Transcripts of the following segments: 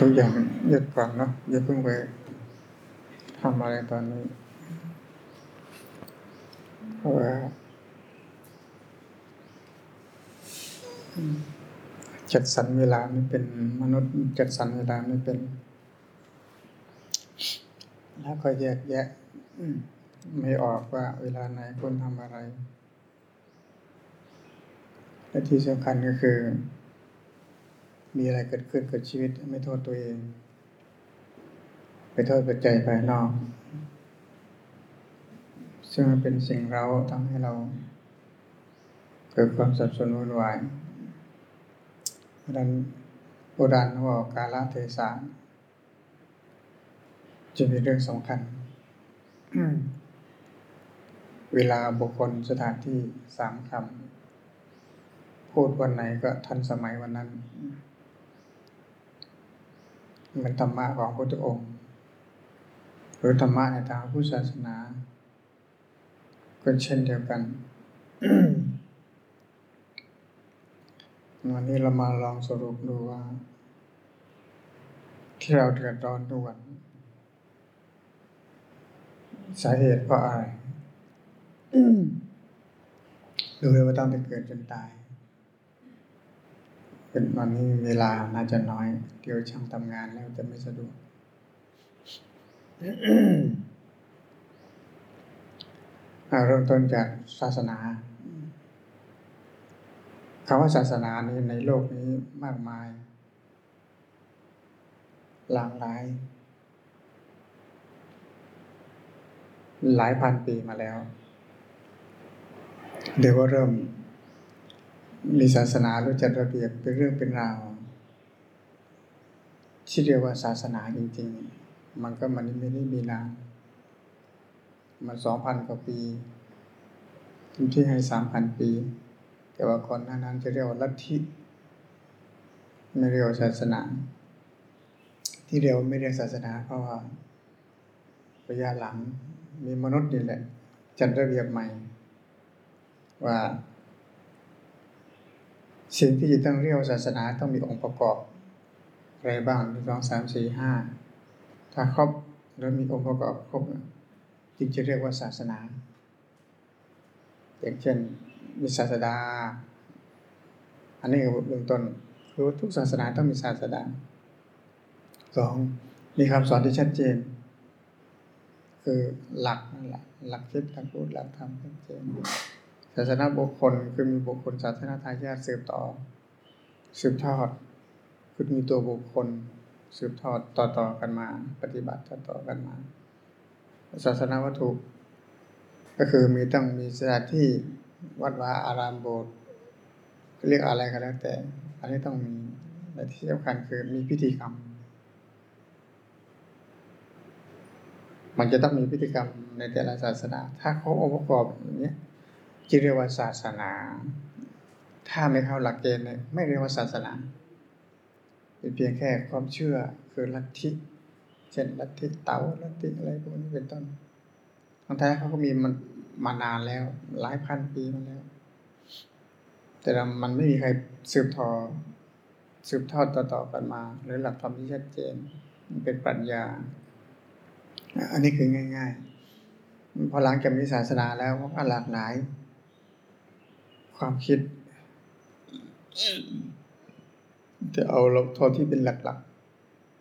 ทุกอย่างหยุดก่อนเนาะอย่าเพิ่งไปทำอะไรตอนนี้เพราะว่าจัดสรรเวลาไม่เป็นมนุษย์จัดสรรเวลาไม่เป็น แล้วก็แยกแยะไม่ออกว่าเวลาไหนคนทำอะไร และที่สำคัญก็คือ มีอะไรเกิดขึ้นกับชีวิต ไม่โทษตัวเอง ไปโทษปัจจัยภายนอก ซึ่งมันเป็นสิ่งเราทำให้เรา เกิดความสับสนวุ่นวายดังนั้นโบราณเขากกาลเทศะจะเป็นเรื่องสำคัญ เวลาบุคคลสถานที่สามคำพูดวันไหนก็ทันสมัยวันนั้น มันธรรมะของพระพุทธองค์ หรือธรรมะในทางพุทธศาสนาก็เช่นเดียวกัน วันนี้เรามาลองสรุปดูว่า ที่เราเดือดร้อนทุกวันสาเหตุเพราะอะไรดูเลยว่าต้องไปเกิดจนตาย เป็นวันนี้เวลาน่าจะน้อย เดี๋ยวช่างทำงานแล้วจะไม่สะดวกเริ่มต้นจากศาสนาคำว่าศาสนานี้ในโลกนี้มากมาย หลากหลาย หลายพันปีมาแล้ว เดี๋ยวก็เริ่ม มีศาสนารู้จัดระเบียบเป็นเรื่องเป็นราวที่เรียกว่าศาสนาจริงๆ มันก็มันไม่ได้มีนานมันสองพันกว่าปีที่ให้สามพันปี แต่ว่าก่อนหน้านั้นจะเรียกว่าลัทธิไม่เรียกว่าศาสนา ที่เรียกว่าไม่เรียกศาสนา เพราะว่าระยะหลังมีมนุษย์นี่แหละ จัดระเบียบใหม่ ว่า สิ่งที่จะต้องเรียกว่าศาสนาต้องมีองค์ประกอบอะไรบ้างหนึ่งสองสามสี่ห้าถ้าครบแล้วมีองค์ประกอบครบจึงจะเรียกว่าศาสนา อย่างเช่นมีศาสดา อันนี้คือเบื้องต้นคือทุกศาสนาต้องมีศาสดาสองมีคำสอนที่ชัดเจน คือหลักนั่นแหละหลักคิดหลักพูดหลักธรรมชัดเจน ศาสนาบุคคลคือมีบุคคลศาสนาทายาทสืบต่อ สืบทอด คือมีตัวบุคคล สืบทอดต่อต่อกันมา ปฏิบัติต่อต่อกันมา ศาสนาวัตถุ ก็คือมีต้องมีสถานที่วัดวาอารามโบสถ์เรียกอะไรก็แล้วแต่ อันนี้ต้องมีและที่สำคัญคือมีพิธีกรรม มันจะต้องมีพิธีกรรมในแต่ละศาสนา ถ้าเขาองค์ประกอบอย่างนี้ จะเรียกว่าศาสนา ถ้าไม่เข้าหลักเกณฑ์เนี่ยไม่เรียกว่าศาสนา เป็นเพียงแค่ความเชื่อคือลัทธิ เช่นลัทธิเต๋าลัทธิอะไรพวกนี้เป็นต้นทางแท้เขาก็มีมันมานานแล้ว หลายพันปีมาแล้ว แต่มันไม่มีใครสืบทอสืบทอดต่อๆกันมา หรือหลักธรรมที่ชัดเจนมันเป็นปัญญา อันนี้คือง่าย ๆ พอหลังจากมีศาสนาแล้วก็หลากหลาย ความคิด จะเอาลกทอที่เป็นหลัก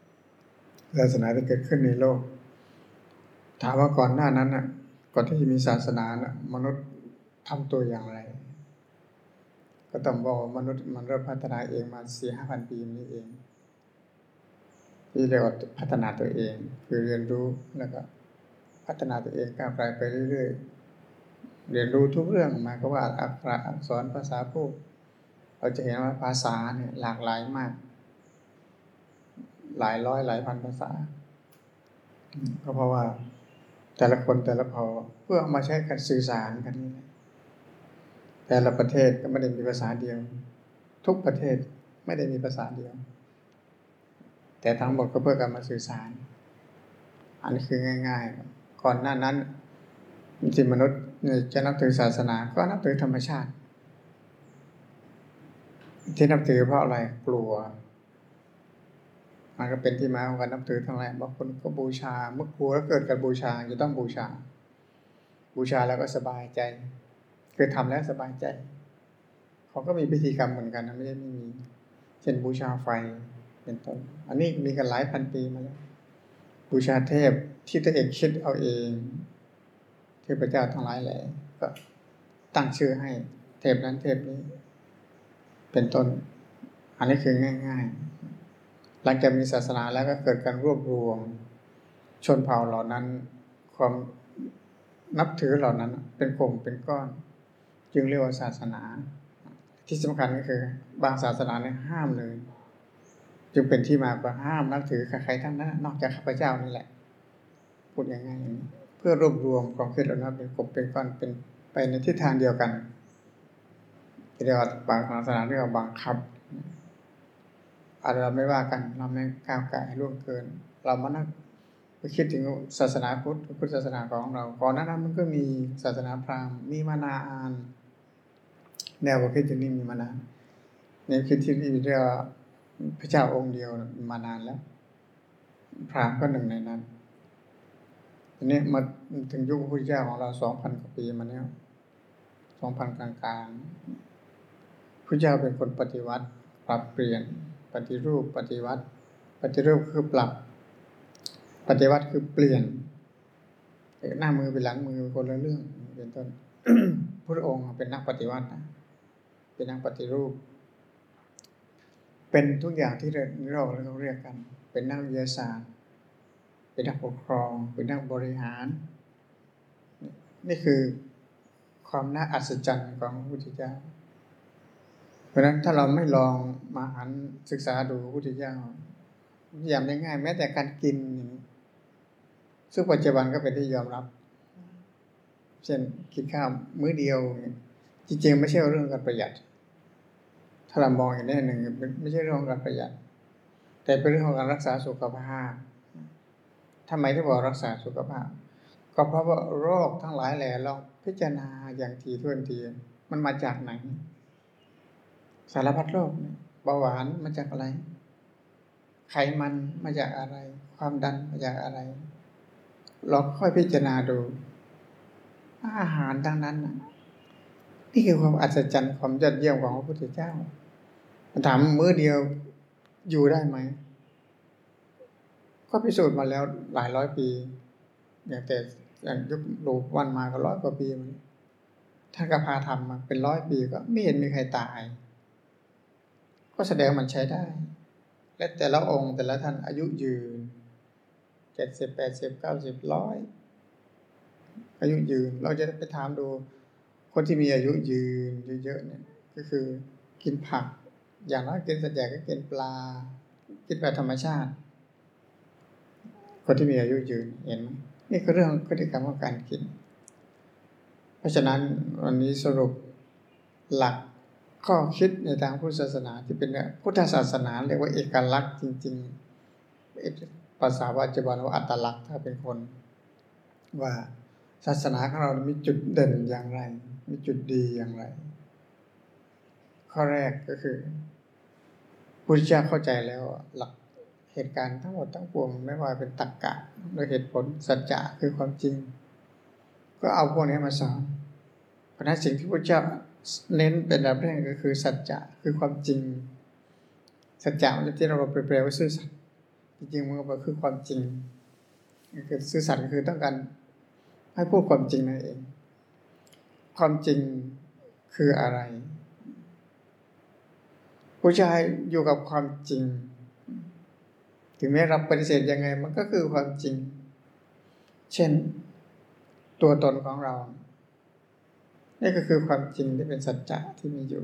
ๆศาสนาที่เกิดขึ้นในโลก ถามว่าก่อนหน้านั้นอะ ก่อนที่จะมีศาสนานะมนุษย์ทำตัวอย่างไร ก็ต้องบอกมนุษย์มันเริ่มพัฒนาเองมาสี่ห้าพันปีนี้เอง ที่เรียกว่าพัฒนาตัวเอง คือเรียนรู้แล้วก็ พัฒนาตัวเองก้าวไกลไปเรื่อยๆ เรียนรู้ทุกเรื่องมาก็ว่าอักษรอักษรภาษาพูด เราจะเห็นว่าภาษาเนี่ยหลากหลายมาก หลายร้อยหลายพันภาษา ก็เพราะว่าแต่ละคนแต่ละพอเพื่อเอามาใช้กันสื่อสารกันนี่แหละแต่ละประเทศก็ไม่ได้มีภาษาเดียว ทุกประเทศไม่ได้มีภาษาเดียว แต่ทั้งหมดก็เพื่อการมาสื่อสาร อันนี้คือง่าย ๆ ก่อนหน้านั้นจิตมนุษย์ จะนับถือศาสนาก็นับถือธรรมชาติ ที่นับถือเพราะอะไรกลัว มันก็เป็นที่มาของการนับถือทั้งหลายบางคนก็บูชาเมื่อกลัวแล้วเกิดการบูชาจะต้องบูชา บูชาแล้วก็สบายใจคือทำแล้วสบายใจเขาก็มีพิธีกรรมเหมือนกันนะไม่ได้ไม่มีเช่นบูชาไฟเป็นต้นอันนี้มีกันหลายพันปีมาแล้วบูชาเทพที่ตัวเองคิดเอาเอง เทพเจ้าทั้งหลายแหละก็ตั้งชื่อให้เทพนั้นเทพนี้ เป็นต้น อันนี้คือง่าย ๆ หลังจากมีศาสนาแล้วก็เกิดการรวบรวม ชนเผ่าเหล่านั้น ความนับถือเหล่านั้น เป็นกลุ่มเป็นก้อน จึงเรียกว่าศาสนา ที่สำคัญก็คือ บางศาสนาเนี่ยห้ามเลยจึงเป็นที่มาว่าห้ามนับถือใครๆทั้งนั้น นอกจากข้าพเจ้านี่แหละพูดง่ายๆอย่างนี้ พื่อรวบรวมความคิดเหล่านั้นเป็นกลุ่มเป็นก้อนเป็นไปในทิศทางเดียวกันเรียกว่าบางศาสนาเรียกว่าบังคับอาจจะเราไม่ว่ากันเราไม่ก้าวไก่ล่วงเกิน เรามานั่งไปคิดถึงศาสนาพุทธพุทธศาสนาของเราก่อนหน้านั้นมันก็มีศาสนาพราหมณ์มีมานานแนวความคิดอย่างนี้มีมานานแนวคิดที่เรียกว่าพระเจ้าองค์เดียวมานานแล้ว พราหมณ์ก็หนึ่งในนั้น ทีนี้มาถึงยุคพระพุทธเจ้าของเราสองพันกว่าปีมาแล้วสองพันกลางๆพระเจ้าเป็นคนปฏิวัติ ปรับเปลี่ยน ปฏิรูปปฏิวัติ ปฏิรูปคือปรับ ปฏิวัติคือเปลี่ยนหน้ามือเป็นหลังมือคนละเรื่องเป็นต้นพระองค์เป็นนักปฏิวัตินะเป็นนักปฏิรูป เป็นทุกอย่างที่เราเรียกกัน เป็นนักวิทยาศาสตร์ เป็นนักปกครอง เป็นนักบริหาร นี่คือความน่าอัศจรรย์ของพระพุทธเจ้า เพราะฉะนั้นถ้าเราไม่ลองมาหันศึกษาดูพระพุทธเจ้าอย่างง่ายๆแม้แต่การกินอย่างนี้ซึ่งปัจจุบันก็เป็นที่ยอมรับ เช่นกินข้าวมื้อเดียว จริงๆ ไม่ใช่เรื่องการประหยัด ถ้าเรามองอย่างนี้หนึ่งไม่ใช่เรื่องการประหยัด แต่เป็นเรื่องของการรักษาสุขภาพ ทำไมที่บอกรักษาสุขภาพ ก็เพราะว่าโรคทั้งหลายแหล่เราพิจารณาอย่างทีท่วนทีมันมาจากไหน สารพัดโรคเบาหวานมาจากอะไร ไขมันมาจากอะไร ความดันมาจากอะไร เราค่อยพิจารณาดู อาหารดังนั้นนี่คือความอัศจรรย์ความยอดเยี่ยมของพระพุทธเจ้าถามมื้อเดียวอยู่ได้ไหม ก็พิสูจน์มาแล้วหลายร้อยปี อย่างแต่อย่างยุคหลูวันมาก็ร้อยกว่าปีมันท่านก็พาทำมาเป็นร้อยปีก็ไม่เห็นมีใครตาย ก็แสดงมันใช้ได้ และแต่ละองค์แต่ละท่านอายุยืนเจ็ดสิบแปดสิบเก้าสิบร้อยอายุยืน เราจะไปถามดู คนที่มีอายุยืนเยอะๆเนี่ยก็คือกินผัก อย่างน้อยกินสัตว์ใหญ่ก็กินปลา กินแบบธรรมชาติ คนที่มีอายุยืนเห็นไหมนี่คือเรื่องพฤติกรรมของการกิน เพราะฉะนั้นวันนี้สรุปหลักข้อคิดในทางพุทธศาสนาที่เป็นพุทธศาสนาเรียกว่าเอกลักษณ์จริงๆภาษาปัจจุบันว่าอัตลักษณ์ถ้าเป็นคน ว่าศาสนาของเรา มีจุดเด่นอย่างไร มีจุดดีอย่างไร ข้อแรกก็คือพุทธเจ้าเข้าใจแล้วหลัก เหตุการณ์ทั้งหมดทั้งปวงไม่ว่าเป็นตรรกกะโดยเหตุผลสัจจะคือความจริง ก็เอาพวกนี้มาสอนเพราะนั้นสิ่งที่พระเจ้าเน้นเป็นอันดับแรกก็คือสัจจะคือความจริง สัจจะที่เราแปลว่าซื่อสัตย์จริงๆมันก็คือความจริงคือซื่อสัตย์คือต้องการให้พูดความจริงนั่นเอง ความจริงคืออะไร ผู้ชายอยู่กับความจริง ถึงแม้รับปฏิเสธยังไง มันก็คือความจริง เช่น ตัวตนของเรา นี่ก็คือความจริงที่เป็นสัจจะที่มีอยู่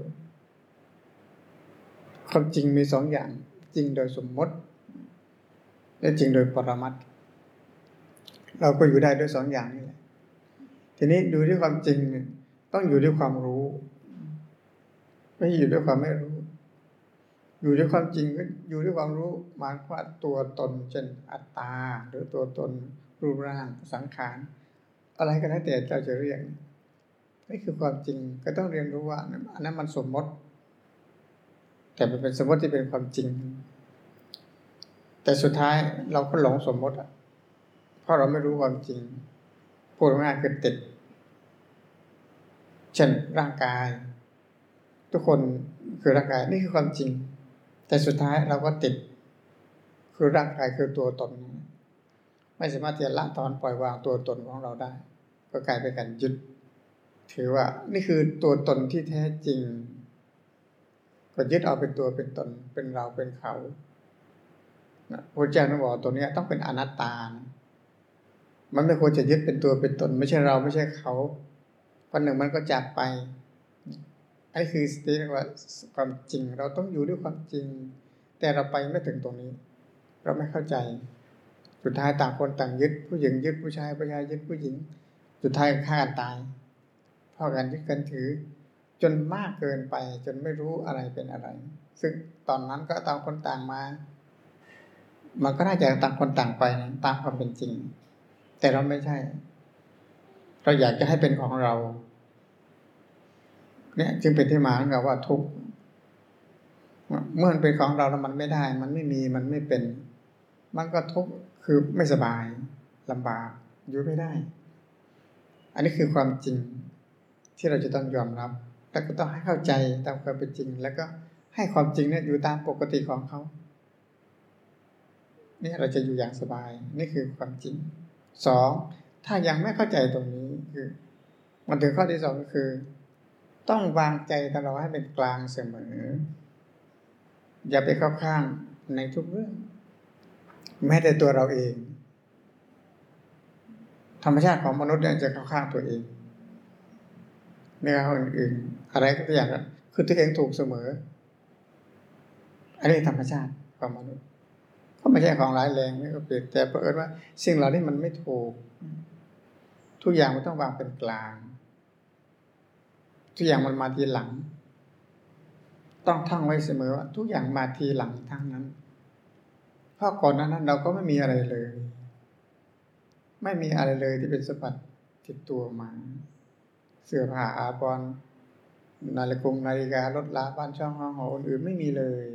ความจริงมีสองอย่าง จริงโดยสมมติ และจริงโดยปรมัตเราก็อยู่ได้ด้วยสองอย่างนี้แหละทีนี้ดูที่ความจริงต้องอยู่ด้วยความรู้ ไม่อยู่ด้วยความไม่รู้ อยู่ด้วยความจริงก็อยู่ด้วยความรู้หมายว่าตัวตนเช่นอัตตา หรือตัวตนรูปร่างสังขาร อะไรก็แล้วแต่เราจะเรียกนี่คือความจริงก็ต้องเรียนรู้ว่าอันนั้นมันสมมติ แต่มันเป็นสมมติที่เป็นความจริง แต่สุดท้ายเราก็หลงสมมติอะเพราะเราไม่รู้ความจริงพูดง่ายคือติด เช่นร่างกาย ทุกคนคือร่างกายนี่คือความจริง แต่สุดท้ายเราก็ติด คือร่างกายคือตัวตน ไม่สามารถที่จะละตอนปล่อยวางตัวตนของเราได้ ก็กลายเป็นการยึด ถือว่า นี่คือตัวตนที่แท้จริง ก็ยึดเอาเป็นตัวเป็นตน เป็นเราเป็นเขาพระเจ้าบอกตัวนี้ต้องเป็นอนัตตา มันไม่ควรจะยึดเป็นตัวเป็นตน ไม่ใช่เราไม่ใช่เขาวันหนึ่งมันก็จากไป อันคือสติเรียกว่าความจริง เราต้องอยู่ด้วยความจริง แต่เราไปไม่ถึงตรงนี้ เราไม่เข้าใจ สุดท้ายต่างคนต่างยึด ผู้หญิงยึดผู้ชายผู้ชายยึดผู้หญิง สุดท้ายฆ่ากันตายเพราะการยึดกันถือ จนมากเกินไป จนไม่รู้อะไรเป็นอะไร ซึ่งตอนนั้นก็ต่างคนต่างมา มันก็น่าจะต่างคนต่างไปนะตามความเป็นจริง แต่เราไม่ใช่ เราอยากจะให้เป็นของเรา เนี่ยจึงเป็นที่มาของเราว่าทุกข์เมื่อมันเป็นของเราแล้วมันไม่ได้ มันไม่มีมันไม่เป็น มันก็ทุกข์คือไม่สบายลำบากอยู่ไม่ได้ อันนี้คือความจริงที่เราจะต้องยอมรับ แล้วก็ต้องให้เข้าใจตามความเป็นจริง แล้วก็ให้ความจริงเนี่ยอยู่ตามปกติของเขานี่เราจะอยู่อย่างสบาย นี่คือความจริงสองถ้ายังไม่เข้าใจตรงนี้คือ มันถึงข้อที่สองก็คือ ต้องวางใจตลอดให้เป็นกลางเสมอ อย่าไปเข้าข้างในทุกเรื่อง แม้แต่ตัวเราเอง ธรรมชาติของมนุษย์เนี่ยจะเข้าข้างตัวเองไม่เข้าคนอื่นอะไรก็ตัวอย่างคือตัวเองถูกเสมอ อันนี้ธรรมชาติของมนุษย์ก็ไม่ใช่ของร้ายแรงไม่ก็เปลี่ยนแต่เผอิญว่า สิ่งเหล่านี้มันไม่ถูก ทุกอย่างมันต้องวางเป็นกลาง ทุกอย่างมันมาทีหลัง ต้องท่องไว้เสมอว่าทุกอย่างมาทีหลังทั้งนั้น เพราะก่อนนั้นเราก็ไม่มีอะไรเลย ไม่มีอะไรเลยที่เป็นสมบัติติดตัวมา เสื้อผ้าอาภรณ์นาฬิกงนาฬิการถลาบ้านช่องห้องหออื่นไม่มีเลย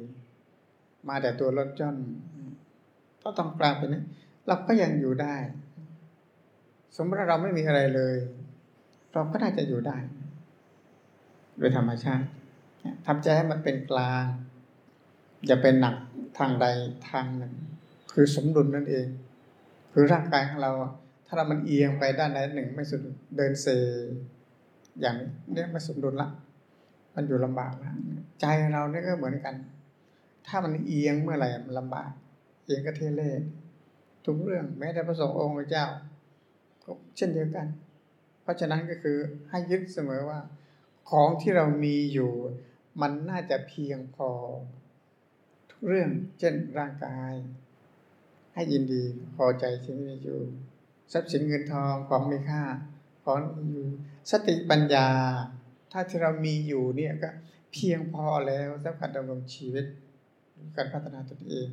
มาแต่ตัวรถจ้อนก็ต้องกลางไปนี้เราก็ยังอยู่ได้ สมมติเราไม่มีอะไรเลย เราก็น่าจะอยู่ได้ โดยธรรมชาติทำใจให้มันเป็นกลาง อย่าเป็นหนักทางใดทางหนึ่ง คือสมดุลนั่นเอง คือร่างกายของเรา ถ้าเรามันเอียงไปด้านใดหนึ่ง ไม่สมดุลเดินเซอย่างนี้ไม่สมดุลละมันอยู่ลำบากแล้วใจเราเนี่ยก็เหมือนกัน ถ้ามันเอียงเมื่อไหร่มันลำบาก เอียงก็เทเลทุกเรื่องแม้แต่พระสงฆ์องค์เจ้าก็เช่นเดียวกัน เพราะฉะนั้นก็คือให้ยึดเสมอว่า ของที่เรามีอยู่ มันน่าจะเพียงพอ ทุกเรื่องเช่นร่างกาย ให้ยินดีพอใจที่มีอยู่ ทรัพย์สินเงินทองของมีค่าของอยู่ สติปัญญา ถ้าที่เรามีอยู่เนี่ยก็เพียงพอแล้วสำหรับการดำรงชีวิต การพัฒนาตนเอง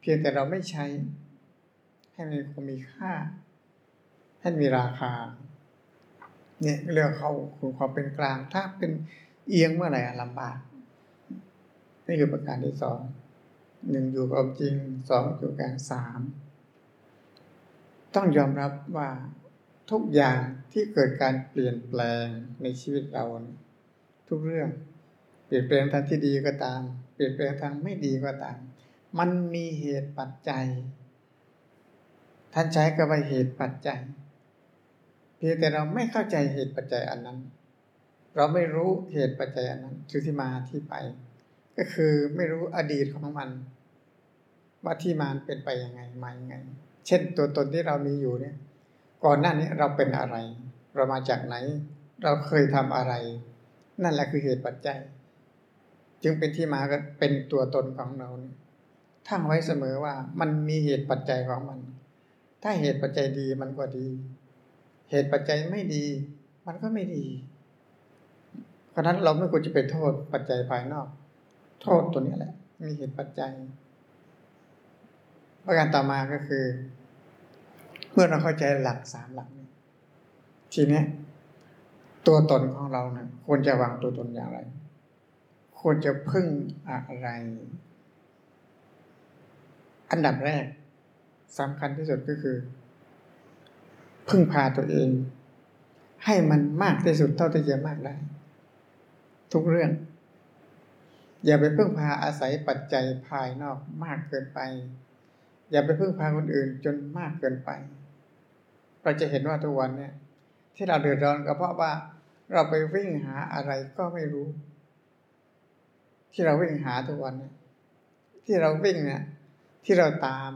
เพียงแต่เราไม่ใช้ ให้มันมีค่า ให้มีราคา เนี่ยเรื่องเขาคือความเป็นกลาง ถ้าเป็นเอียงเมื่อไหร่ลำบาก นี่คือประการที่สองหนึ่งอยู่กับจริงสองอยู่กลางสามต้องยอมรับว่าทุกอย่างที่เกิดการเปลี่ยนแปลงในชีวิตเรา ทุกเรื่อง เปลี่ยนแปลงทางที่ดีก็ตาม เปลี่ยนแปลงทางไม่ดีก็ตาม มันมีเหตุปัจจัย ท่านใช้ก็ว่าเหตุปัจจัย เพียงแต่เราไม่เข้าใจเหตุปัจจัยอันนั้น เราไม่รู้เหตุปัจจัยอันนั้นคือที่มาที่ไป ก็คือไม่รู้อดีตของมัน ว่าที่มาเป็นไปยังไงมายังไง เช่นตัวตนที่เรามีอยู่เนี่ย ก่อนหน้านี้เราเป็นอะไร เรามาจากไหน เราเคยทำอะไร นั่นแหละคือเหตุปัจจัย จึงเป็นที่มาก็เป็นตัวตนของเราเนี่ยทั้งไว้เสมอว่ามันมีเหตุปัจจัยของมัน ถ้าเหตุปัจจัยดีมันก็ดี เหตุปัจจัยไม่ดี มันก็ไม่ดี เพราะนั้นเราไม่ควรจะไปโทษปัจจัยภายนอก โทษตัวนี้แหละ มีเหตุปัจจัย ประการต่อมาก็คือ เมื่อเราเข้าใจหลักสามหลักนี้ทีนี้ตัวตนของเราเนะี่ยควรจะวางตัวตนอย่างไร ควรจะพึ่งอะไร อันดับแรกสำคัญที่สุดก็คือ พึ่งพาตัวเอง ให้มันมากที่สุดเท่าที่จะมากได้ ทุกเรื่อง อย่าไปพึ่งพาอาศัยปัจจัยภายนอกมากเกินไป อย่าไปพึ่งพาคนอื่นจนมากเกินไป เราจะเห็นว่าทุกวันเนี่ย ที่เราเดือดร้อนก็เพราะว่าเราไปวิ่งหาอะไรก็ไม่รู้ ที่เราวิ่งหาทุกวันเนี่ยที่เราวิ่งเนี่ยที่เราตาม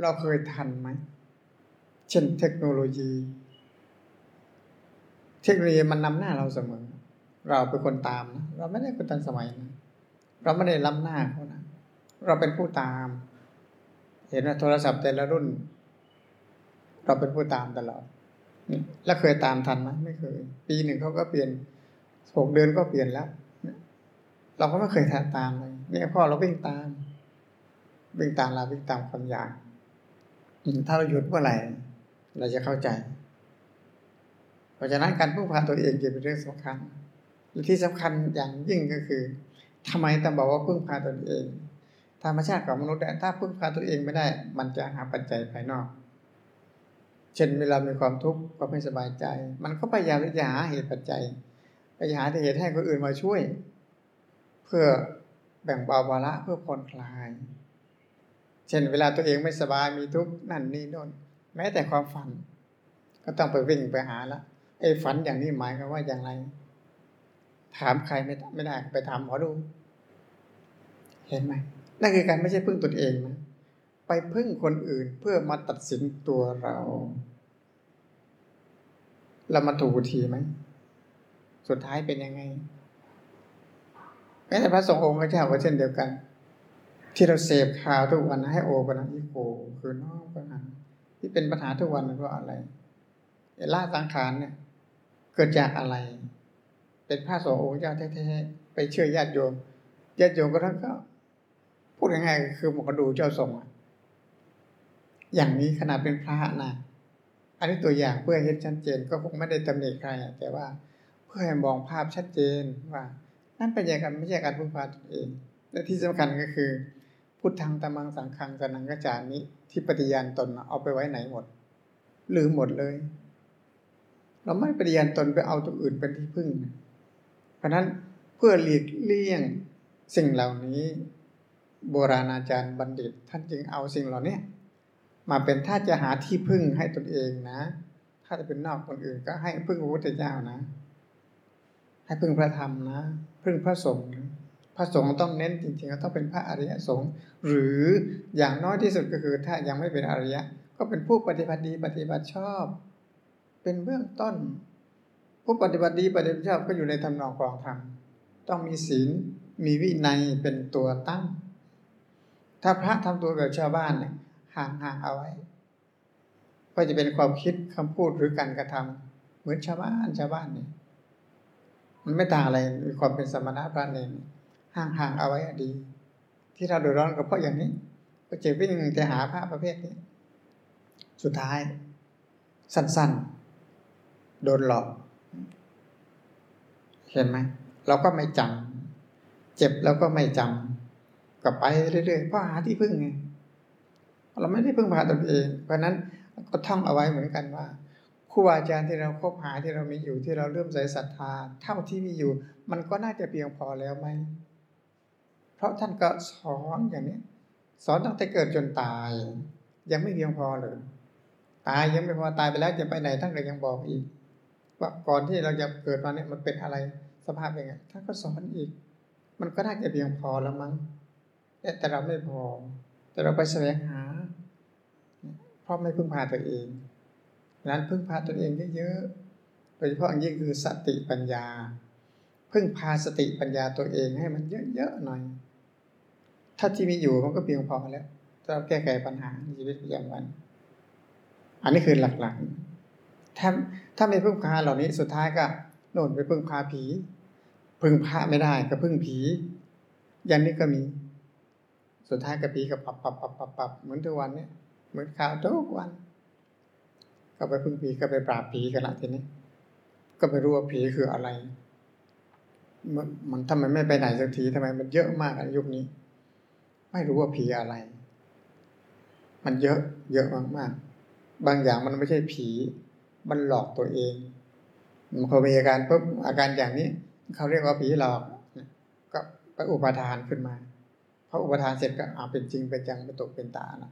เราเคยทันไหม เช่นเทคโนโลยี เทคโนโลยีมันนำหน้าเราเสมอ เราเป็นคนตามนะเราไม่ได้คนทันสมัยนะเราไม่ได้ล้ำหน้าเขานะเราเป็นผู้ตาม เห็นว่าโทรศัพท์แต่ละรุ่น เราเป็นผู้ตามตลอดแล้วเคยตามทันไหมไม่เคย ปีหนึ่งเขาก็เปลี่ยนหกเดือนก็เปลี่ยนแล้วเราก็ไม่เคยตามเลยนี่พ่อเราวิ่งตามวิ่งตามเราวิ่งตามความอยากถ้าเราหยุดเมื่อไหร่ เราจะเข้าใจ เพราะฉะนั้นการพึ่งพาตัวเองจะเป็นเรื่องสำคัญและที่สำคัญอย่างยิ่งก็คือทำไมต้องบอกว่าพึ่งพาตนเอง ธรรมชาติของมนุษย์ถ้าพึ่งพาตัวเองไม่ได้ มันจะหาปัจจัยภายนอก เช่นเวลามีความทุกข์ก็ไม่สบายใจ มันก็พยายามที่จะหาเหตุปัจจัยไปหาเหตุให้คนอื่นมาช่วย เพื่อแบ่งเบาภาระเพื่อผ่อนคลาย เช่นเวลาตัวเองไม่สบายมีทุกข์นั่นนี่โน่น แม้แต่ความฝัน ก็ต้องไปวิ่งไปหาละไอ้ฝันอย่างนี้หมายความว่าอย่างไร ถามใครไม่ไม่ได้ ไปถามหมอดู เห็นไหมนั่นคือการไม่ใช่พึ่งตนเองนะไปพึ่งคนอื่นเพื่อมาตัดสินตัวเราเรามาถูกทีไหมสุดท้ายเป็นยังไงแม้แต่พระสงฆ์องค์พระเจ้าก็เช่นเดียวกัน ที่เราเสพข่าวทุกวันให้โอปัญญิโกคือน้องปัญหา ที่เป็นปัญหาทุกวันเพราะอะไรเอล่าสังขารเนี่ย เกิดจากอะไร เป็นพระสงฆ์องค์เจ้าแท้ๆไปเชื่อญาติโยมญาติโยมก็ทั้งก็พูดง่ายๆคือหมอดูเจ้าทรงอย่างนี้ขนาดเป็นพระนะอันนี้ตัวอย่างเพื่อเห็นชัดเจนก็คงไม่ได้ตำหนิใครแต่ว่าเพื่อให้มองภาพชัดเจนว่า นั่นเป็นอย่างกันไม่ใช่การพึ่งพาตนเองและที่สำคัญก็คือ พุทธังตมังสังขังสนังกระจานิ ที่ปฏิญาณตนเอาไปไว้ไหนหมด ลืมหมดเลย เราไม่ปฏิญาณตนไปเอาตัวอื่นเป็นที่พึ่ง เพราะนั้นเพื่อหลีกเลี่ยงสิ่งเหล่านี้ โบราณอาจารย์บัณฑิต ท่านจึงเอาสิ่งเหล่านี้มาเป็นถ้าจะหาที่พึ่งให้ตนเองนะ ถ้าจะเป็นนอกคนอื่นก็ให้พึ่งพระพุทธเจ้านะ ให้พึ่งพระธรรมนะ พึ่งพระสงฆ์ ระสงฆ์ต้องเน้นจริงๆก็ต้องเป็นพระอริยสงฆ์หรืออย่างน้อยที่สุดก็คือถ้ายังไม่เป็นอริยะ ก็เป็นผู้ปฏิบัติดีปฏิบัติชอบ เป็นเบื้องต้น ผู้ปฏิบัติดีปฏิบัติชอบก็อยู่ในธรรมนองกรองธรรมต้องมีศีลมีวินัยเป็นตัวตั้ง ถ้าพระทำตัวแบบชาวบ้านเนี่ยห่างๆเอาไว้ก็จะเป็นความคิดคำพูดหรือการกระทำเหมือนชาวบ้านชาวบ้านนี่มันไม่ต่างอะไรมีความเป็นสมณะพระเนร ห่างๆเอาไว้ดี ที่เราเดือดร้อนก็เพราะอย่างนี้ก็จะวิ่งจะหาพระประเภทนี้ สุดท้าย สั้นๆ โดนหลอก เห็นไหมเราก็ไม่จำเจ็บแล้วก็ไม่จำก็ไปเรื่อยๆเพราะหาที่พึ่งไงเราไม่ได้พึ่งพาตนเอง เพราะนั้นก็ท่องเอาไว้เหมือนกันว่าครูอาจารย์ที่เราคบหาที่เรามีอยู่ที่เราเริ่มใส่ศรัทธา เท่าที่มีอยู่ มันก็น่าจะเพียงพอแล้วไหม เพราะท่านก็สอนอย่างนี้ สอนตั้งแต่เกิดจนตาย ยังไม่เพียงพอเลยตายยังไม่พอตายไปแล้วจะไปไหนท่านก็ยังบอกอีก ว่าก่อนที่เราจะเกิดมาเนี่ยมันเป็นอะไรสภาพเป็นไงท่านก็สอนอีก มันก็น่าจะเพียงพอแล้วมั้งแต่เราไม่พอ แต่เราไปแสวงหาเพราะไม่พึ่งพาตัวเองนั้นพึ่งพาตัวเองเยอะๆโดยเฉพาะอย่างยิ่งคือสติปัญญา พึ่งพาสติปัญญาตัวเองให้มันเยอะๆหน่อย ถ้าที่มีอยู่มันก็เพียงพอแล้วจะแก้ไขปัญหาในชีวิตประจำวัน อันนี้คือหลักๆ ถ้าถ้าไม่พึ่งพาเหล่านี้สุดท้ายก็โน่นไปพึ่งพาผี พึ่งพระไม่ได้ก็พึ่งผีย่างนี้ก็มี สุดท้ายก็ผีก็ปรับปรับปรับปรับปรับเหมือนทุกวันเนี่ยเหมือนข่าวทุกวัน ก็ไปพึ่งผีก็ไปปราบผีกันละทีนี้ ก็ไม่รู้ว่าผีคืออะไร มันทำไมไม่ไปไหนสักทีทำไมมันเยอะมากในยุคนี้ ไม่รู้ว่าผีอะไร มันเยอะเยอะมากๆ บางอย่างมันไม่ใช่ผี มันหลอกตัวเองพอมีอาการปุ๊บอาการอย่างนี้ เขาเรียกว่าผีหลอก ก็ไปอุปทานขึ้นมาพออุปทานเสร็จก็อาเป็นจริงเป็นจังเป็นตกเป็นตานะ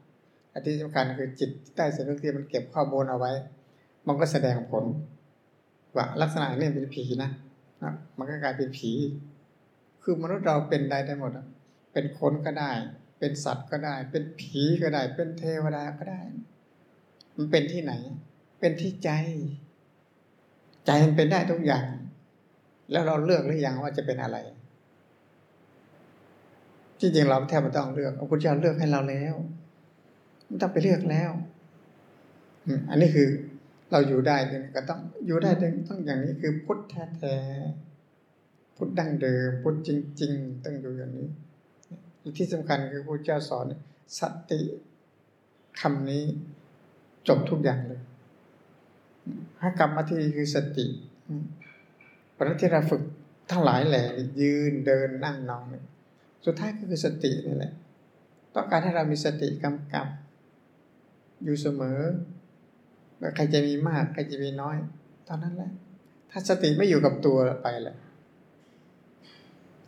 อันที่สำคัญคือจิตใต้สำนึกที่มันเก็บข้อมูลเอาไว้ มันก็แสดงผล ว่าลักษณะนี้เป็นผีนะมันก็กลายเป็นผี คือมนุษย์เราเป็นได้ได้หมด เป็นคนก็ได้ เป็นสัตว์ก็ได้ เป็นผีก็ได้ เป็นเทวดาก็ได้ มันเป็นที่ไหน เป็นที่ใจ ใจมันเป็นได้ทุกอย่าง แล้วเราเลือกหรือยังว่าจะเป็นอะไรที่จริงเราแทบไม่ต้องเลือกพระพุทธเจ้าเลือกให้เราแล้วไม่ต้องไปเลือกแล้วอันนี้คือเราอยู่ได้ก็ต้องอยู่ได้ต้องอย่างนี้คือพุทธแท้ๆพุทธดั้งเดิมพุทธจริง ๆ ต้องอยู่อย่างนี้ ที่สำคัญคือพระเจ้าสอนสติคำนี้จบทุกอย่างเลยให้กลับมที่คือสติเพราะที่เราฝึกทั้งหลายแหล่ยืนเดินนั่งนอนสุดท้ายก็คือสตินี่แหละ ต้องการให้เรามีสติกำกับ อยู่เสมอว่าใครจะมีมาก ใครจะมีน้อยตอนนั้นแหละ ถ้าสติไม่อยู่กับตัวไปแหละ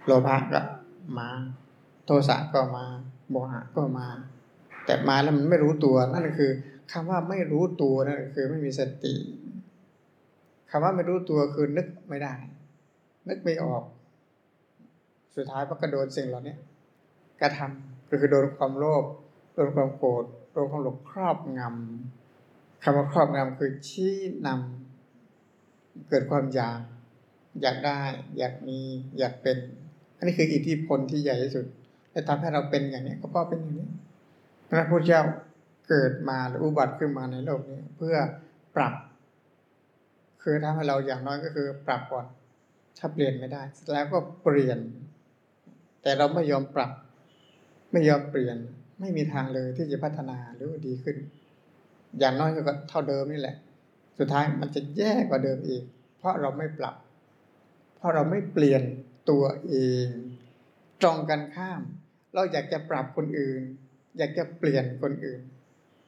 โลภะก็มา ทสะก็มาโมหะก็มา แต่มาแล้วมันไม่รู้ตัวนั่นคือคำว่าไม่รู้ตัวนั่นคือไม่มีสติคำว่าไม่รู้ตัวคือนึกไม่ได้ นึกไม่ออก สุดท้ายมันก็โดนสิ่งเหล่านี้กระทำก็คือโดนความโลภโดนความโกรธโดนความหลงครอบงำคำว่าครอบงำคือชี้นำเกิดความอยาก อยากได้ อยากมี อยากเป็น อันนี้คืออิทธิพลที่ใหญ่ที่สุด และทำให้เราเป็นอย่างนี้ก็เพราะเป็นอย่างนี้พระพุทธเจ้าเกิดมาหรืออุบัติขึ้นมาในโลกนี้ เพื่อปรับ คือทำให้เราอย่างน้อยก็คือ ปรับก่อนถ้าเปลี่ยนไม่ได้ แล้วก็เปลี่ยน แต่เราไม่ยอมปรับ ไม่ยอมเปลี่ยน ไม่มีทางเลยที่จะพัฒนาหรือดีขึ้น อย่างน้อยก็เท่าเดิมนี่แหละ สุดท้ายมันจะแย่กว่าเดิมอีก เพราะเราไม่ปรับ เพราะเราไม่เปลี่ยนตัวเอง ตรงกันข้าม เราอยากจะปรับคนอื่น อยากจะเปลี่ยนคนอื่น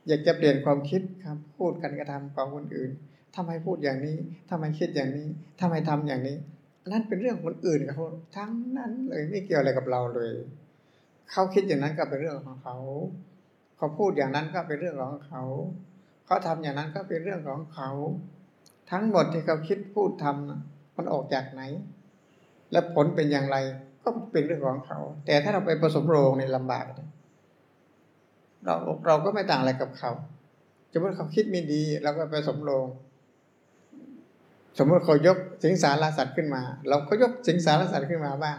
อยากจะเปลี่ยนความคิดครับพูดกันกระทำของคนอื่นทำไมพูดอย่างนี้ทำไมคิดอย่างนี้ทำไมทำอย่างนี้ นั่นเป็นเรื่องคนอื่นเขาทั้งนั้นเลยไม่เกี่ยวอะไรกับเราเลย เขาคิดอย่างนั้นก็เป็นเรื่องของเขาเขาพูดอย่างนั้นก็เป็นเรื่องของเขาเขาทำอย่างนั้นก็เป็นเรื่องของเขา ทั้งหมดที่เขาคิดพูดทำมันออกจากไหน และผลเป็นอย่างไร ก็เป็นเรื่องของเขา แต่ถ้าเราไปผสมโรงในลำบากเราเราก็ไม่ต่างอะไรกับเขาสมมติเขาคิดไม่ดีเราก็ไปสมโรงสมมติเขายกสิงสารสัตว์ขึ้นมา เราก็ยกสิงสารสัตว์ขึ้นมาบ้าง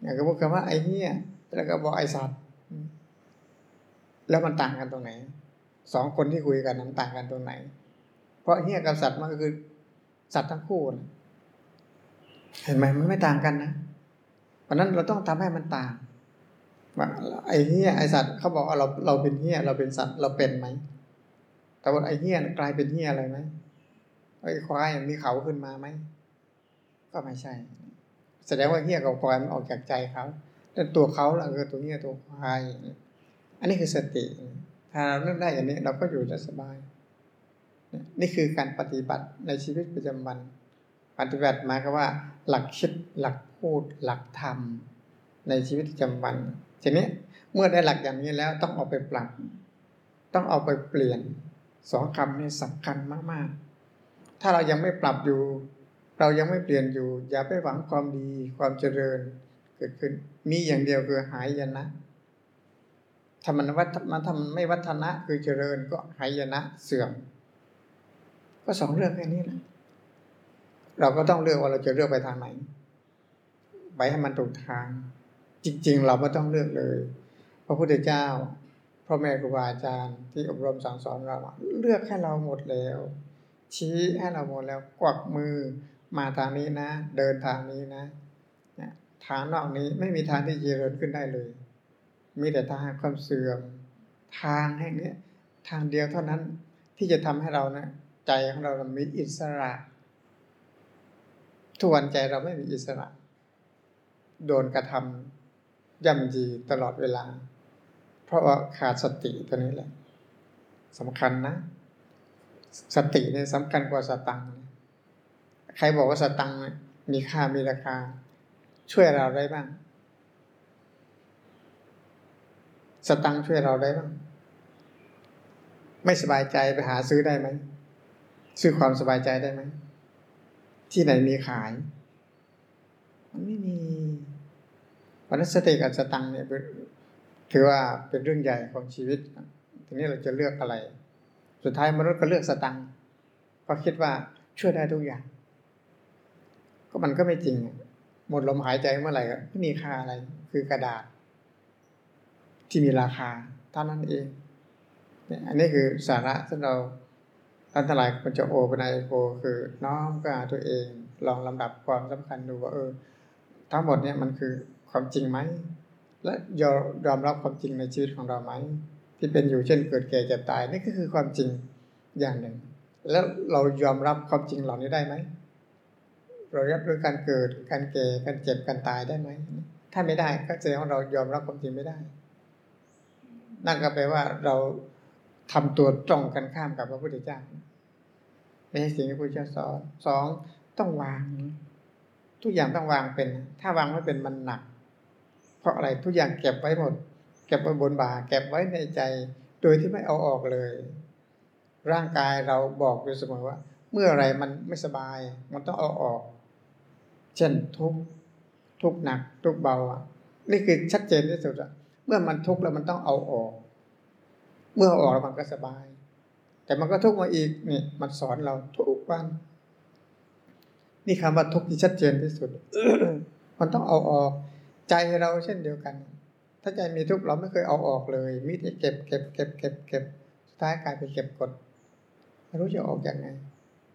อย่างก็พูดคำว่าไอ้เหี้ยแล้วก็บอกไอ้สัตว์ แล้วมันต่างกันตรงไหนสองคนที่คุยกันมันต่างกันตรงไหน เพราะเหี้ยกับสัตว์มันก็คือ สัตว์ทั้งคู่เห็นไหมมันไม่ต่างกันนะ ราะนั้นเราต้องทำให้มันต่างว่าไอ้เหี้ยไอ้สัตว์เขาบอกว่าเราเราเป็นเหี้ยเราเป็นสัตว์เราเป็นไหมแต่ว่าไอ้เหี้ยกลายเป็นเหี้ยอะไรไหมไอ้ควายมีเขาขึ้นมาไหมก็ไม่ใช่ แสดงว่าเฮี้ยกับควายมันออกจากใจเขาแต่ตัวเขาล่ะคือตัวเฮี้ยตัวควายอันนี้คือสติ ถ้าเราเริ่มได้อย่างนี้ เราก็อยู่ได้สบาย นี่คือการปฏิบัติในชีวิตประจำวัน ปฏิบัติหมายก็ว่า หลักคิดหลัก พูดหลักธรรมในชีวิตประจำวันทีนี้เมื่อได้หลักอย่างนี้แล้วต้องเอาไปปรับ ต้องเอาไปเปลี่ยนสองคำนี้สำคัญมากๆ ถ้าเรายังไม่ปรับอยู่ เรายังไม่เปลี่ยนอยู่ อย่าไปหวังความดีความเจริญเกิดขึ้น มีอย่างเดียวคือหายยนะถ้ามันวัฒมันทำไม่วัฒนะคือเจริญก็หายยนะเสื่อม ก็สองเรื่องแค่นี้แหละเราก็ต้องเลือกว่าเราจะเลือกไปทางไหน ไปให้มันถูกทาง จริง ๆ เราไม่ต้องเลือกเลย พระพุทธเจ้าพ่อแม่ครูบาอาจารย์ที่อบรมสั่งสอนเราเลือกให้เราหมดแล้ว ชี้ให้เราหมดแล้วกวักมือมาทางนี้นะ เดินทางนี้นะทางนอกนี้ไม่มีทางที่เจริญขึ้นได้เลย มีแต่ทางความเสื่อม ทางแห่งนี้ทางเดียวเท่านั้นที่จะทำให้เรานะใจของเรามีอิสระทุกวันใจเราไม่มีอิสระ โดนกระทำย่ำยีตลอดเวลา เพราะว่าขาดสติตัวนี้แหละสำคัญนะ สติเนี่ยสำคัญกว่าสตังค์ใครบอกว่าสตังค์มีค่ามีราคา ช่วยเราได้บ้าง สตังค์ช่วยเราได้บ้าง ไม่สบายใจไปหาซื้อได้ไหมซื้อความสบายใจได้ไหมที่ไหนมีขาย มันไม่มี วันนั้นสติกับสตังเนี่ยถือว่าเป็นเรื่องใหญ่ของชีวิต ทีนี้เราจะเลือกอะไร สุดท้ายมนุษย์ก็เลือกสตังเพราะคิดว่าช่วยได้ทุกอย่าง ก็มันก็ไม่จริง หมดลมหายใจเมื่อไหร่ก็ไม่มีค่าอะไร คือกระดาษ ที่มีราคาเท่านั้นเอง อันนี้คือสาระที่เราท่านทลายควรจะโอปนายโกคือน้อมก็หาตัวเอง ลองลำดับความสำคัญดูว่าเออ ทั้งหมดเนี่ยมันคือ ความจริงไหม และยอมรับความจริงในชีวิตของเราไหม ที่เป็นอยู่เช่นเกิดแก่เจ็บตายนี่ก็คือความจริงอย่างหนึ่ง แล้วเรายอมรับความจริงเหล่านี้ได้ไหม เรารับรู้การเกิดการแก่การเจ็บการตายได้ไหม ถ้าไม่ได้ก็แสดงว่าเรายอมรับความจริงไม่ได้ นั่นก็แปลว่าเราทำตัวตรงกันข้ามกับพระพุทธเจ้าไม่ใช่สิ่งที่พระพุทธเจ้าสอนสองต้องวาง ทุกอย่างต้องวางเป็น ถ้าวางไม่เป็นมันหนัก เพราะอะไรทุกอย่างเก็บไว้หมด เก็บไว้บนบ่า เก็บไว้ในใจ โดยที่ไม่เอาออกเลย ร่างกายเราบอกอยู่เสมอว่า เมื่อไรมันไม่สบาย มันต้องเอาออก เช่นทุกทุกหนัก ทุกเบาอะนี่คือชัดเจนที่สุดอะเมื่อมันทุกข์แล้วมันต้องเอาออก เมื่อออกแล้วมันก็สบาย แต่มันก็ทุกข์มาอีกนี่มันสอนเราทุกวัน นี่คำว่าทุกข์ที่ชัดเจนที่สุด มันต้องเอาออก ใจเราเช่นเดียวกัน ถ้าใจมีทุกข์เราไม่เคยเอาออกเลย มีแต่เก็บเก็บเก็บเก็บเก็บสุดท้ายกลายเป็นเก็บกดไม่รู้จะออกอย่างไง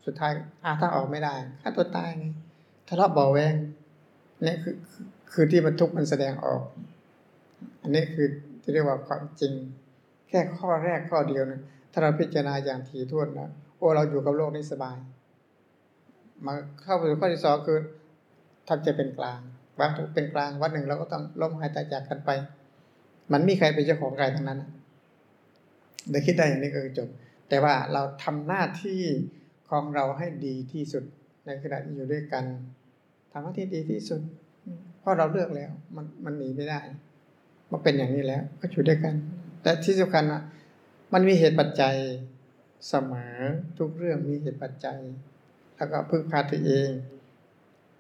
สุดท้ายอาถ้าออกไม่ได้ฆ่าตัวตายไงทะเลาะเบาแวงนี่คือคือที่มันทุกข์มันแสดงออก อันนี้คือที่เรียกว่าความจริง แค่ข้อแรกข้อเดียวนะถ้าเราพิจารณาอย่างถี่ถ้วนนะโอ้เราอยู่กับโลกนี้สบาย มาเข้าไปสู่ข้อที่สองคือทำใจเป็นกลาง วางทุกเป็นกลางวันหนึ่งเราก็ต้องล้มหายตายจากกันไป มันมีใครเป็นเจ้าของใครทั้งนั้นเดี๋ยวคิดได้อย่างนี้ก็จบ แต่ว่าเราทำหน้าที่ของเราให้ดีที่สุดในขณะที่อยู่ด้วยกันทำหน้าที่ดีที่สุด เพราะเราเลือกแล้ว มันมันหนีไม่ได้มันเป็นอย่างนี้แล้ว ก็อยู่ด้วยกัน แต่ที่สำคัญอะมันมีเหตุปัจจัยเสมอทุกเรื่องมีเหตุปัจจัย แล้วก็พึ่งพาตัวเอง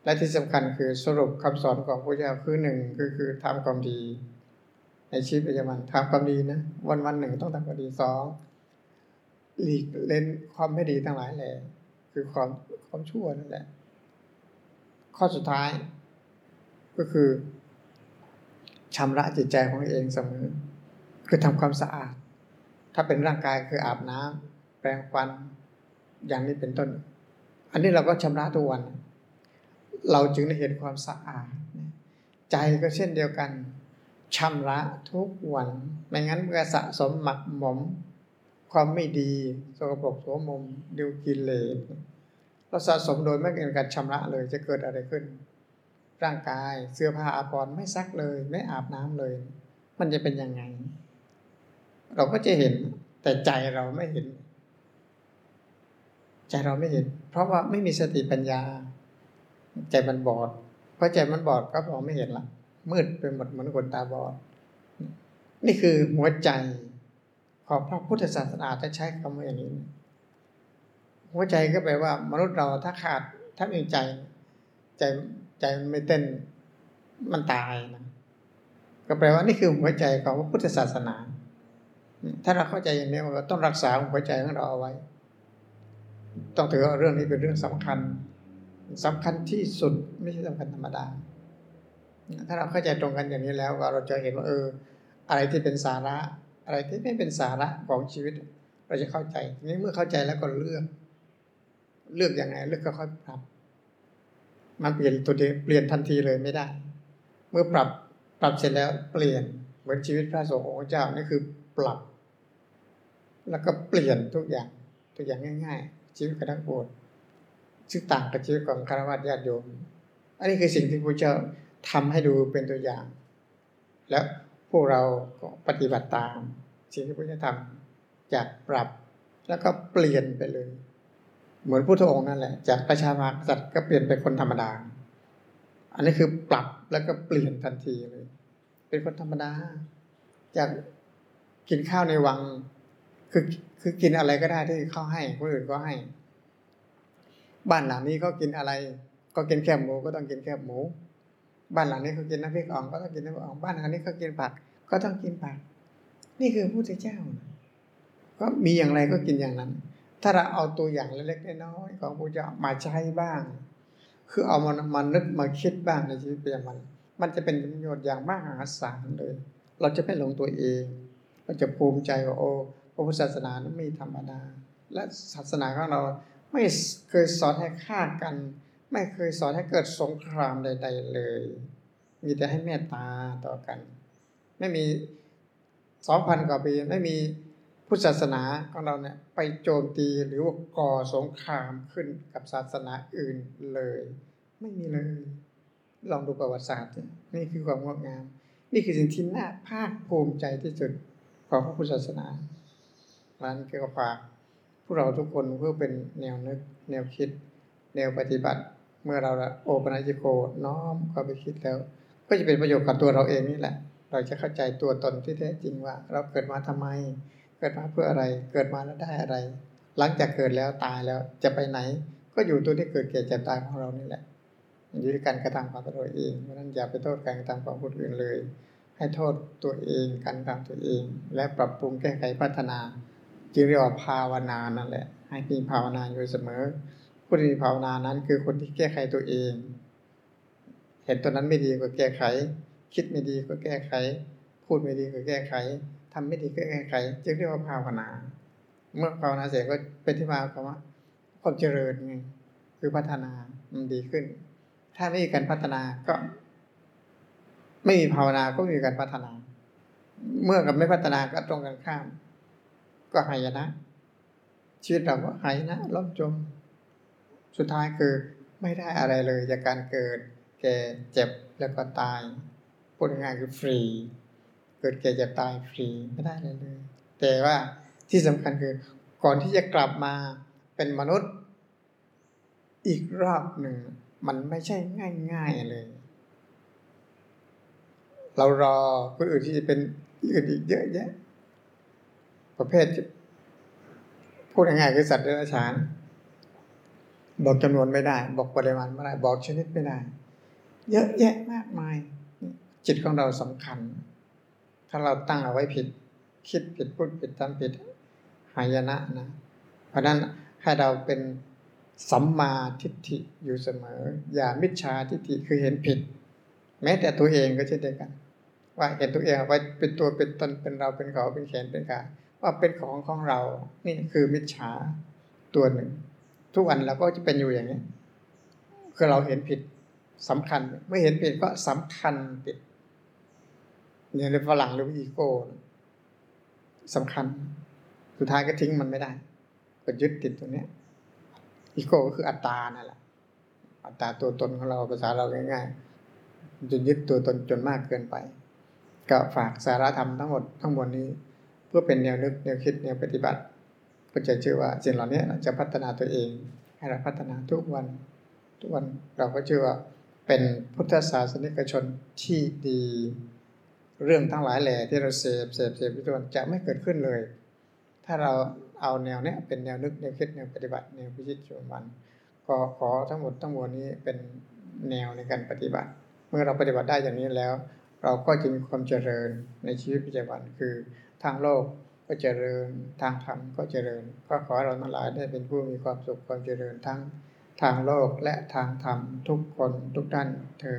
และที่สำคัญคือสรุปคำสอนของพระเจ้าคือหนึ่งคือคือทำความดี ในชีวิตประจำวันทำความดีนะวันวันหนึ่งต้องทำความดีสองหลีกเล่นความไม่ดีทั้งหลายแหละคือความความชั่วนั่นแหละ ข้อสุดท้าย ก็คือชำระจิตใจของเองเสมอ คือทำความสะอาด ถ้าเป็นร่างกายคืออาบน้ำแปรงฟัน อย่างนี้เป็นต้น อันนี้เราก็ชำระทุกวัน เราจึงได้เห็นความสะอาด ใจก็เช่นเดียวกันชำระทุกวันไม่งั้นก็สะสมหมักหมม ความไม่ดีสกปรกโสมมดิวกิเลสเราสะสมโดยไม่เกินการชำระเลยจะเกิดอะไรขึ้น ร่างกายเสื้อผ้าอาภรณ์ไม่ซักเลย ไม่อาบน้ำเลย มันจะเป็นยังไง เราก็จะเห็นแต่ใจเราไม่เห็น ใจเราไม่เห็น เพราะว่าไม่มีสติปัญญา ใจมันบอดเพราะใจมันบอดก็มองไม่เห็นละมืดไปหมดเหมือนคนตาบอด นี่คือหัวใจของพระพุทธศาสนาจะใช้คำว่าอย่างนี้ หัวใจก็แปลว่า มนุษย์เราถ้าขาดถ้ามีใจ ใจใจมันไม่เต้นมันตายนะก็แปลว่านี่คือหัวใจของพระพุทธศาสนา ถ้าเราเข้าใจอย่างนี้เราต้องรักษาหัวใจของเราเอาไว้ ต้องถือว่าเรื่องนี้เป็นเรื่องสำคัญ สำคัญที่สุดไม่ใช่สำคัญธรรมดา ถ้าเราเข้าใจตรงกันอย่างนี้แล้วเราจะเห็นว่าเออ อะไรที่เป็นสาระ อะไรที่ไม่เป็นสาระของชีวิต เราจะเข้าใจทีนี้เมื่อเข้าใจแล้วก็เลือก เลือกอยังไงเลือกก็ค่อยปรับมันเปลี่ยนตัวเดียวเปลี่ยนทันทีเลยไม่ได้ เมื่อปรับปรับเสร็จแล้วเปลี่ยนเหมือนชีวิตพระสงฆ์องค์เจ้านี่คือปรับ แล้วก็เปลี่ยนทุกอย่าง ทุกอย่างง่าย ๆ ชีวิตกระดังโบสถ์ ซึ่งต่างกับชีวิตของคารวะญาติโยม อันนี้คือสิ่งที่พระเจ้าทำให้ดูเป็นตัวอย่าง แล้วพวกเราก็ปฏิบัติตาม สิ่งที่พระเจ้าทำจากปรับแล้วก็เปลี่ยนไปเลย เหมือนพุทธองค์นั่นแหละ จากประชามากษัตริย์ก็เปลี่ยนเป็นคนธรรมดา อันนี้คือปรับแล้วก็เปลี่ยนทันทีเลย เป็นคนธรรมดา จากกินข้าวในวัง คือคือกินอะไรก็ได้ที่เขาให้คนอื่นก็ให้ บ้านหลังนี้เขากินอะไร ก็กินแคบหมูก็ต้องกินแคบหมู บ้านหลังนี้เขากินน้ำพริกอ่องก็ต้องกินน้ำพริกอ่องบ้านหลังนี้เขากินผักก็ต้องกินผัก นี่คือพระพุทธเจ้า ก็มีอย่างไรก็กินอย่างนั้น ถ้าเราเอาตัวอย่างเล็กๆน้อยๆของพระเจ้ามาใช้บ้าง คือเอามันมานึกมาคิดบ้างในชีวิตประจำวันมันจะเป็นประโยชน์อย่างมหาศาลเลย เราจะไม่หลงตัวเองเราจะภูมิใจว่าโอ้พระพุทธศาสนานั้นไม่ธรรมดาและศาสนาของเรา ไม่เคยสอนให้ฆ่ากัน ไม่เคยสอนให้เกิดสงครามใด ๆ เลย มีแต่ให้เมตตาต่อกัน ไม่มีสองพันกว่าปีไม่มีพุทธศาสนาของเราเนี่ยไปโจมตีหรือว่าก่อสงครามขึ้นกับศาสนาอื่นเลย ไม่มีเลย ลองดูประวัติศาสตร์สินี่คือความงดงาม นี่คือสิ่งที่น่าภาคภูมิใจที่สุดของพระพุทธศาสนาร้านเกี่ยวกับฝาก พวกเราทุกคนเพื่อเป็นแนวนึก แนวคิด แนวปฏิบัติ เมื่อเราโอปัญญิโกน้อมเข้าไปคิดแล้ว ก็จะเป็นประโยชน์กับตัวเราเองนี่แหละ เราจะเข้าใจตัวตนที่แท้จริงว่า เราเกิดมาทำไม เกิดมาเพื่ออะไร เกิดมาแล้วได้อะไร หลังจากเกิดแล้วตายแล้วจะไปไหน ก็อยู่ตัวที่เกิดเกิดเจ็บตายของเรานี่แหละอยู่ที่การกระทำของตัวเองเพราะนั้นอย่าไปโทษการกระทำของคนอื่นเลย ให้โทษตัวเองการทำตัวเอง และปรับปรุงแก้ไขพัฒนา จึงเรียกว่าภาวนานั่นแหละ ให้มีภาวนาอยู่เสมอผู้ที่มีภาวนานั้นคือคนที่แก้ไขตัวเอง เห็นตัวนั้นไม่ดีก็แก้ไข คิดไม่ดีก็แก้ไข พูดไม่ดีก็แก้ไขทำไม่ดีก็แก้ไข จึงเรียกว่าภาวนา เมื่อภาวนาเสร็จก็เป็นที่มาของว่าความเจริญไงคือพัฒนามันดีขึ้น ถ้าไม่มีการพัฒนาก็ ไม่มีภาวนาก็ไม่มีการพัฒนา เมื่อกับไม่พัฒนาก็ตรงกันข้าม ก็หายนะ ชีวิตเราก็หายนะล่มจม สุดท้ายคือไม่ได้อะไรเลยจากการเกิด แก่เจ็บแล้วก็ตายพูดง่ายๆคือฟรี เกิดแก่เจ็บตายฟรีไม่ได้เลยเลย แต่ว่าที่สำคัญคือก่อนที่จะกลับมาเป็นมนุษย์ อีกรอบหนึ่ง มันไม่ใช่ง่าย ๆเลย เรารอคนอื่นที่จะเป็นอื่นอีกเยอะแยะ ประเภท พูดง่ายๆคือสัตว์เดรัจฉาน บอกจำนวนไม่ได้ บอกปริมาณไม่ได้ บอกชนิดไม่ได้ เยอะแยะมากมาย จิตของเราสำคัญ ถ้าเราตั้งเอาไว้ผิด คิดผิดพูดผิดทำผิดหายนะนะ เพราะนั้นให้เราเป็นสัมมาทิฏฐิอยู่เสมอ อย่ามิจฉาทิฏฐิคือเห็นผิด แม้แต่ตัวเองก็เช่นเดียวกัน ว่าเห็นตัวเองไว้เป็นตัวเป็นตนเป็นเราเป็นเขาเป็นแขนเป็นขา ว่าเป็นของของเรา นี่คือมิจฉาตัวหนึ่ง ทุกวันเราก็จะเป็นอยู่อย่างนี้ คือเราเห็นผิดสำคัญไม่เห็นผิดก็สำคัญผิดอย่างในฝรั่งเรียกว่าอีโก้สำคัญ สุดท้ายก็ทิ้งมันไม่ได้ ก็ยึดติดตรงนี้อีโก้ก็คืออัตตานั่นแหละ อัตตาตัวตนของเราภาษาเราง่ายๆจนยึดตัวตนจนมากเกินไป ก็ฝากสาระธรรมทั้งหมดทั้งมวลนี้ เพื่อเป็นแนวนึกแนวคิดแนวปฏิบัติก็จะเชื่อว่าสิ่งเหล่านี้จะพัฒนาตัวเองให้เราพัฒนาทุกวัน ทุกวันเราก็เชื่อว่าเป็นพุทธศาสนิกชนที่ดี เรื่องทั้งหลายแหล่ที่เราเสพเสพเสพทุกวันจะไม่เกิดขึ้นเลย ถ้าเราเอาแนวเนี้ยเป็นแนวนึกแนวคิดแนวปฏิบัติแนวพิชิตชนวันก็ขอทั้งหมดทั้งมวลนี้เป็นแนวในการปฏิบัติ เมื่อเราปฏิบัติได้อย่างนี้แล้ว เราก็จะมีความเจริญในชีวิตประจำวันคือ ทางโลกก็เจริญทางธรรมก็เจริญ ก็ขอเราทั้งหลายได้เป็นผู้มีความสุขความเจริญทั้งทางโลกและทางธรรมทุกคนทุกท่านเทอ